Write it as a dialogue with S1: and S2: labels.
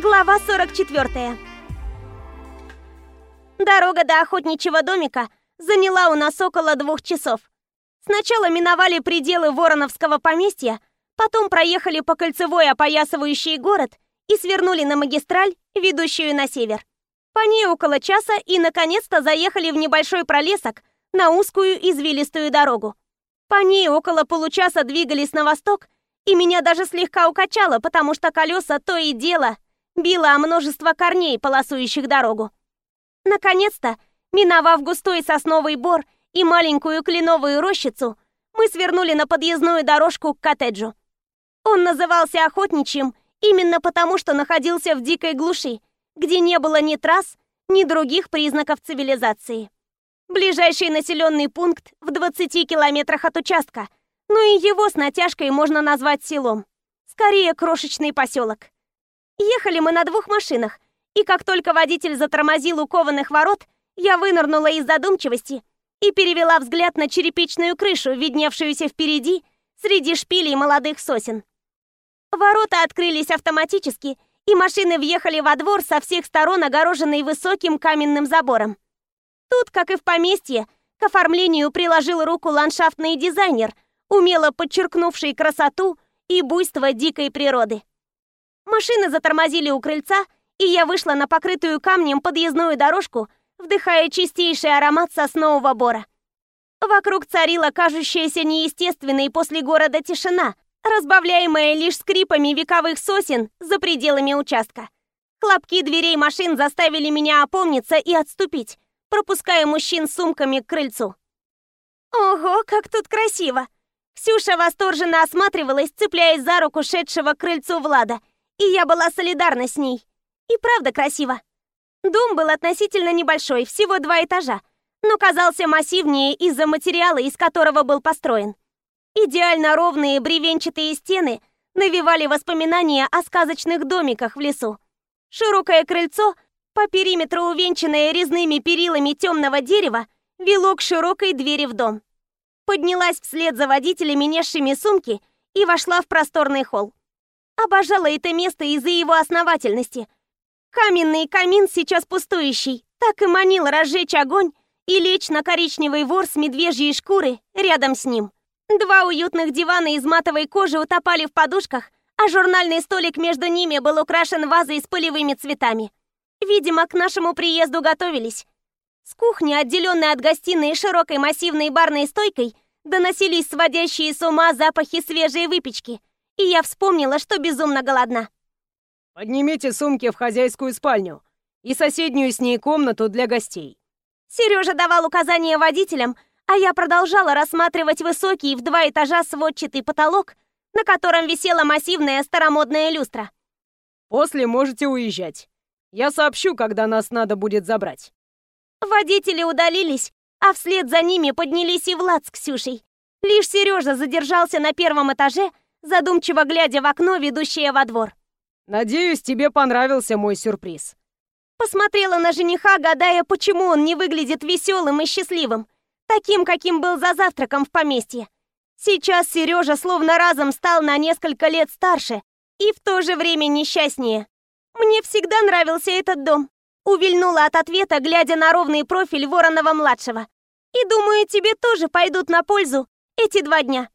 S1: Глава 44. Дорога до охотничьего домика заняла у нас около двух часов. Сначала миновали пределы Вороновского поместья, потом проехали по кольцевой опоясывающей город и свернули на магистраль, ведущую на север. По ней около часа и, наконец-то, заехали в небольшой пролесок на узкую извилистую дорогу. По ней около получаса двигались на восток, и меня даже слегка укачало, потому что колеса то и дело било о множество корней, полосующих дорогу. Наконец-то, миновав густой сосновый бор и маленькую кленовую рощицу, мы свернули на подъездную дорожку к коттеджу. Он назывался охотничьим именно потому, что находился в дикой глуши, где не было ни трасс, ни других признаков цивилизации. Ближайший населенный пункт в 20 километрах от участка, но и его с натяжкой можно назвать селом. Скорее, крошечный поселок. Ехали мы на двух машинах, и как только водитель затормозил у кованых ворот, я вынырнула из задумчивости и перевела взгляд на черепичную крышу, видневшуюся впереди, среди шпилей молодых сосен. Ворота открылись автоматически, и машины въехали во двор со всех сторон, огороженный высоким каменным забором. Тут, как и в поместье, к оформлению приложил руку ландшафтный дизайнер, умело подчеркнувший красоту и буйство дикой природы. Машины затормозили у крыльца, и я вышла на покрытую камнем подъездную дорожку, вдыхая чистейший аромат соснового бора. Вокруг царила кажущаяся неестественной после города тишина, разбавляемая лишь скрипами вековых сосен за пределами участка. Хлопки дверей машин заставили меня опомниться и отступить, пропуская мужчин с сумками к крыльцу. Ого, как тут красиво! Ксюша восторженно осматривалась, цепляясь за руку шедшего к крыльцу Влада, и я была солидарна с ней. И правда красиво. Дом был относительно небольшой, всего два этажа, но казался массивнее из-за материала, из которого был построен. Идеально ровные бревенчатые стены навевали воспоминания о сказочных домиках в лесу. Широкое крыльцо, по периметру увенчанное резными перилами темного дерева, вело к широкой двери в дом. Поднялась вслед за водителями, несшими сумки, и вошла в просторный холл. Обожала это место из-за его основательности. Каменный камин, сейчас пустующий, так и манил разжечь огонь и лечь на коричневый вор с медвежьей шкуры рядом с ним. Два уютных дивана из матовой кожи утопали в подушках, а журнальный столик между ними был украшен вазой с полевыми цветами. Видимо, к нашему приезду готовились. С кухни, отделенной от гостиной широкой массивной барной стойкой, доносились сводящие с ума запахи свежей выпечки – и я вспомнила, что безумно голодна.
S2: «Поднимите сумки в хозяйскую спальню и соседнюю с ней комнату для гостей».
S1: Сережа давал указания водителям, а я продолжала рассматривать высокий в два этажа сводчатый потолок, на котором висела массивная старомодная люстра.
S2: «После можете уезжать. Я сообщу, когда нас надо будет забрать».
S1: Водители удалились, а вслед за ними поднялись и Влад с Ксюшей. Лишь Сережа задержался на первом этаже, задумчиво глядя в окно, ведущее во двор.
S2: «Надеюсь, тебе понравился мой сюрприз».
S1: Посмотрела на жениха, гадая, почему он не выглядит веселым и счастливым, таким, каким был за завтраком в поместье. Сейчас Сережа словно разом стал на несколько лет старше и в то же время несчастнее. Мне всегда нравился этот дом. Увильнула от ответа, глядя на ровный профиль Воронова-младшего. И думаю, тебе тоже пойдут на пользу эти два дня.